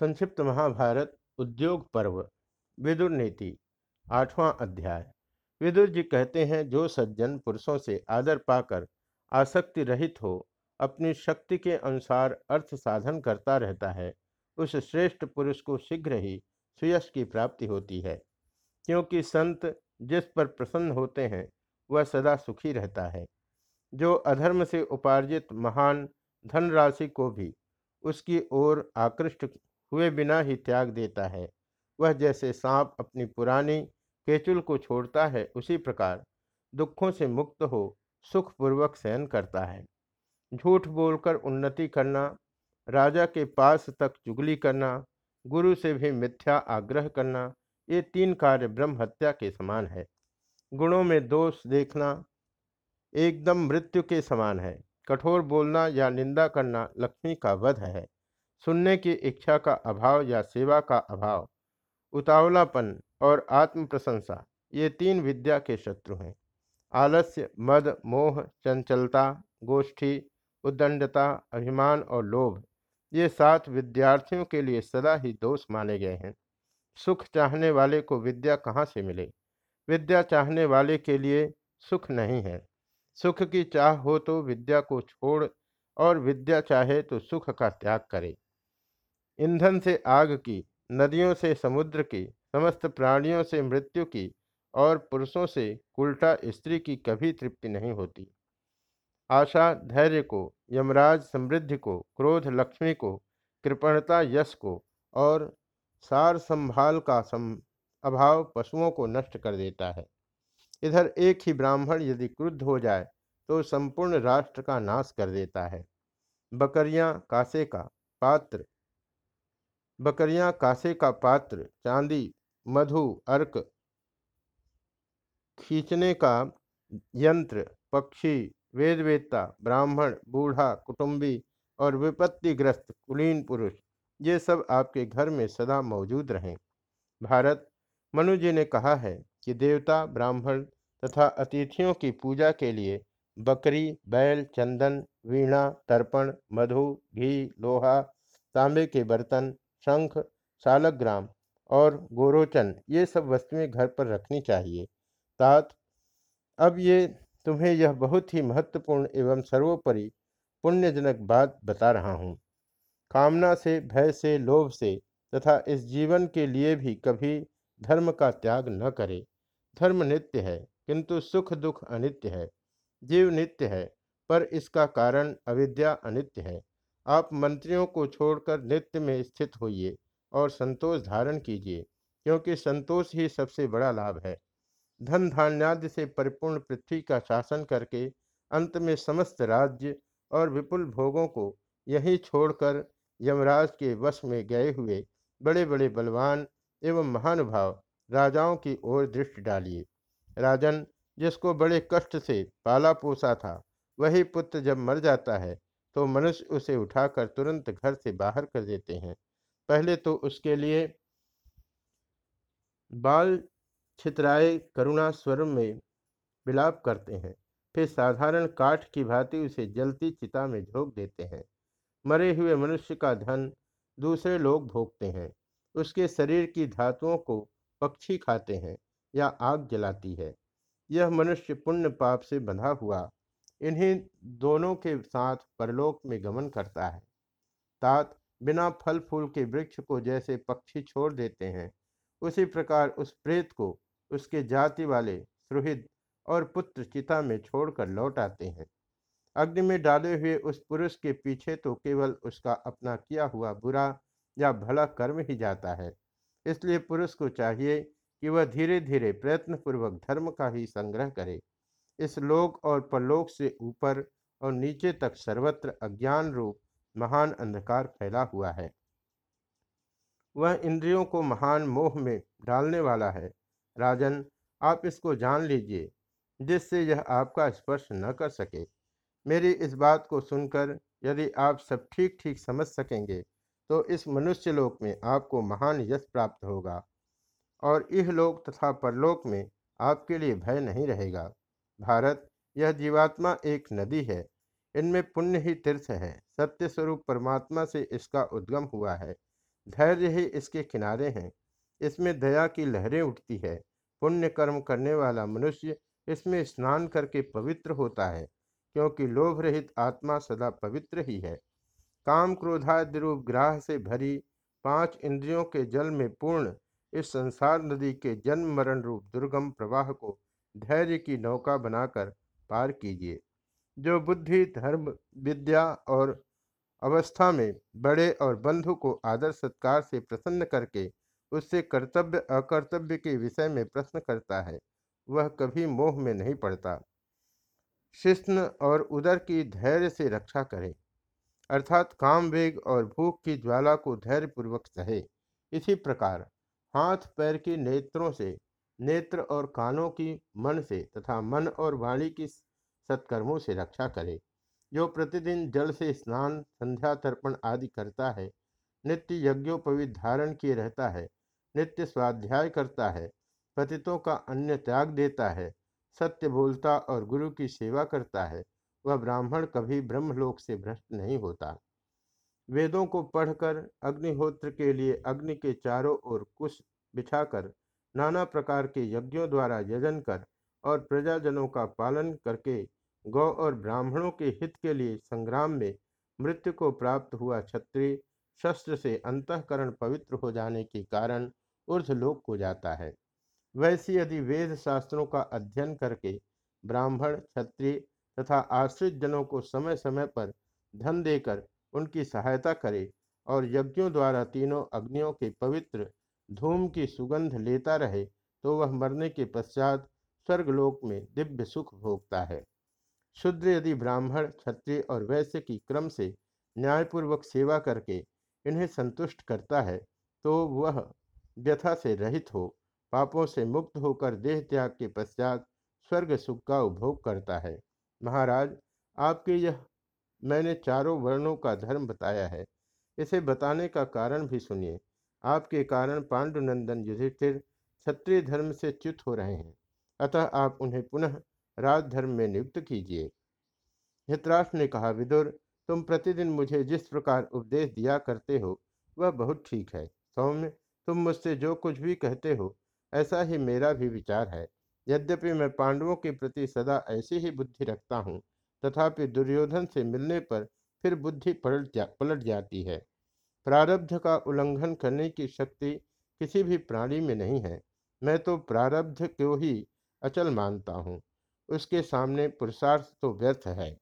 संक्षिप्त महाभारत, उद्योग पर्व, विदुर नीति, आठवां अध्याय। विदुर जी कहते हैं, जो सज्जन पुरुषों से आदर पाकर आसक्ति रहित हो, अपनी शक्ति के अनुसार अर्थ साधन करता रहता है, उस श्रेष्ठ पुरुष को शीघ्र ही सुयश की प्राप्ति होती है। क्योंकि संत जिस पर प्रसन्न होते हैं, वह सदा सुखी रहता है। जो अधर्म से उपार्जित महान धनराशि को भी, उसकी ओर आकृष्ट हुए बिना ही त्याग देता है। वह जैसे सांप अपनी पुरानी केचुल को छोड़ता है, उसी प्रकार दुखों से मुक्त हो, सुखपूर्वक सहन करता है। झूठ बोलकर उन्नति करना, राजा के पास तक चुगली करना, गुरु से भी मिथ्या आग्रह करना, ये तीन कार्य ब्रह्म हत्या के समान है। गुणों में दोष देखना एकदम मृत्यु के समान है। कठोर बोलना या निंदा करना लक्ष्मी का वध है। सुनने की इच्छा का अभाव या सेवा का अभाव, उतावलापन और आत्म प्रशंसा ये तीन विद्या के शत्रु हैं। आलस्य, मद, मोह, चंचलता, गोष्ठी, उद्दंडता, अभिमान और लोभ, ये सात विद्यार्थियों के लिए सदा ही दोष माने गए हैं। सुख चाहने वाले को विद्या कहाँ से मिले? विद्या चाहने वाले के लिए सुख नहीं है। सुख की चाह हो तो विद्या को छोड़ और विद्या चाहे तो सुख का त्याग करे। ईंधन से आग की, नदियों से समुद्र की, समस्त प्राणियों से मृत्यु की और पुरुषों से उल्टा स्त्री की कभी तृप्ति नहीं होती। आशा, धैर्य को, यमराज समृद्धि को, क्रोध लक्ष्मी को, कृपणता यश को और सार संभाल का सम, अभाव पशुओं को नष्ट कर देता है। इधर एक ही ब्राह्मण यदि क्रुद्ध हो जाए तो संपूर्ण राष्ट्र का नाश कर देता है। बकरियाँ, कासे का, पात्र बकरियाँ, कासे का पात्र, चांदी, मधु, अर्क, खींचने का यंत्र, पक्षी, वेदवेत्ता, ब्राह्मण, बूढ़ा, कुटुंबी और विपत्तिग्रस्त, कुलीन पुरुष, ये सब आपके घर में सदा मौजूद रहें। भारत, मनु जी ने कहा है कि देवता, ब्राह्मण तथा अतिथियों की पूजा के लिए बकरी, बैल, चंदन, वीणा, तर्पण, मधु, घी, लोहा, तांबे के बर्तन शंख, सालग्राम और गोरोचन, ये सब वस्तुएँ घर पर रखनी चाहिए। तात, अब ये तुम्हें यह बहुत ही महत्वपूर्ण एवं सर्वोपरि पुण्यजनक बात बता रहा हूँ। कामना से, भय से, लोभ से तथा इस जीवन के लिए भी कभी धर्म का त्याग न करे। धर्म नित्य है, किंतु सुख दुख अनित्य है, जीव नित्य है, पर इसका कारण अविद्या अनित्य है। आप मंत्रियों को छोड़कर नित्य में स्थित होइए और संतोष धारण कीजिए, क्योंकि संतोष ही सबसे बड़ा लाभ है। धन धान्यादि से परिपूर्ण पृथ्वी का शासन करके अंत में समस्त राज्य और विपुल भोगों को यहीं छोड़कर यमराज के वश में गए हुए बड़े बड़े बलवान एवं महानुभाव राजाओं की ओर दृष्टि डालिए। राजन, जिसको बड़े कष्ट से पाला पोसा था, वही पुत्र जब मर जाता है तो मनुष्य उसे उठाकर तुरंत घर से बाहर कर देते हैं। पहले तो उसके लिए बाल छितराए करुणा स्वर में विलाप करते हैं, फिर साधारण काठ की भांति उसे जलती चिता में झोंक देते हैं। मरे हुए मनुष्य का धन दूसरे लोग भोगते हैं, उसके शरीर की धातुओं को पक्षी खाते हैं या आग जलाती है। यह मनुष्य पुण्य पाप से बंधा हुआ इन्हीं दोनों के साथ परलोक में गमन करता है। तात बिना फल फूल के वृक्ष को जैसे पक्षी छोड़ देते हैं, उसी प्रकार उस प्रेत को उसके जाति वाले सुहृद और पुत्र चिता में छोड़कर लौट आते हैं। अग्नि में डाले हुए उस पुरुष के पीछे तो केवल उसका अपना किया हुआ बुरा या भला कर्म ही जाता है। इसलिए पुरुष को चाहिए कि वह धीरे धीरे प्रयत्नपूर्वक धर्म का ही संग्रह करे। इस लोक और परलोक से ऊपर और नीचे तक सर्वत्र अज्ञान रूप, महान अंधकार फैला हुआ है। वह इंद्रियों को महान मोह में डालने वाला है। राजन, आप इसको जान लीजिए, जिससे यह आपका स्पर्श न कर सके। मेरी इस बात को सुनकर यदि आप सब ठीक ठीक समझ सकेंगे तो इस मनुष्य लोक में आपको महान यश प्राप्त होगा और इह लोक तथा परलोक में आपके लिए भय नहीं रहेगा। भारत, यह जीवात्मा एक नदी है। इनमें पुण्य ही तीर्थ है। सत्य स्वरूप परमात्मा से इसका उद्गम हुआ है। धैर्य ही इसके किनारे हैं। इसमें दया की लहरें उठती है। पुण्य कर्म करने वाला मनुष्य इसमें स्नान करके पवित्र होता है, क्योंकि लोभ रहित आत्मा सदा पवित्र ही है। काम क्रोधादि रूप ग्राह से भरी पाँच इंद्रियों के जल में पूर्ण इस संसार नदी के जन्म मरण रूप दुर्गम प्रवाह को धैर्य की नौका बनाकर पार कीजिए। जो बुद्धि, धर्म, विद्या और अवस्था में बड़े और बंधु को आदर सत्कार से प्रसन्न करके उससे कर्तव्य, अकर्तव्य के विषय में प्रश्न करता है, वह कभी मोह में नहीं पड़ता। शिष्ण और उदर की धैर्य से रक्षा करे, अर्थात काम वेग और भूख की ज्वाला को धैर्यपूर्वक सहे। इसी प्रकार हाथ पैर के नेत्रों से नेत्र और कानों की मन से तथा मन और वाणी की सत्कर्मों से रक्षा करे। जो प्रतिदिन जल से स्नान संध्या तर्पण आदि करता है, नित्य यज्ञोपवित धारण किए रहता है, नित्य स्वाध्याय करता है, पतितों का अन्य त्याग देता है, सत्य बोलता और गुरु की सेवा करता है, वह ब्राह्मण कभी ब्रह्मलोक से भ्रष्ट नहीं होता। वेदों को पढ़कर अग्निहोत्र के लिए अग्नि के चारों ओर कुश बिछाकर नाना प्रकार के यज्ञों द्वारा यजन कर और प्रजाजनों का पालन करके गौ और ब्राह्मणों के हित के लिए संग्राम में मृत्यु को प्राप्त हुआ क्षत्रिय शस्त्र से अंतकरण पवित्र हो जाने के कारण ऊर्धलोक को जाता है। वैसे यदि वेद शास्त्रों का अध्ययन करके ब्राह्मण, क्षत्रिय तथा आश्रित जनों को समय समय पर धन देकर उनकी सहायता करे और यज्ञों द्वारा तीनों अग्नियों के पवित्र धूम की सुगंध लेता रहे तो वह मरने के पश्चात स्वर्गलोक में दिव्य सुख भोगता है। शुद्र यदि ब्राह्मण, क्षत्रिय और वैश्य की क्रम से न्यायपूर्वक सेवा करके इन्हें संतुष्ट करता है तो वह व्यथा से रहित हो, पापों से मुक्त होकर देह त्याग के पश्चात स्वर्ग सुख का उपभोग करता है। महाराज, आपके यह मैंने चारों वर्णों का धर्म बताया है। इसे बताने का कारण भी सुनिए। आपके कारण पांडुनंदन युधिष्ठिर क्षत्रिय धर्म से च्युत हो रहे हैं। अतः आप उन्हें पुनः राजधर्म में नियुक्त कीजिए। हितराष्ट्र ने कहा, विदुर, तुम प्रतिदिन मुझे जिस प्रकार उपदेश दिया करते हो, वह बहुत ठीक है। सौम्य, तुम मुझसे जो कुछ भी कहते हो, ऐसा ही मेरा भी विचार है। यद्यपि मैं पांडवों के प्रति सदा ऐसी ही बुद्धि रखता हूँ, तथापि दुर्योधन से मिलने पर फिर बुद्धि पलट जा, पलट जाती है। प्रारब्ध का उल्लंघन करने की शक्ति किसी भी प्राणी में नहीं है। मैं तो प्रारब्ध को ही अचल मानता हूँ। उसके सामने पुरुषार्थ तो व्यर्थ है।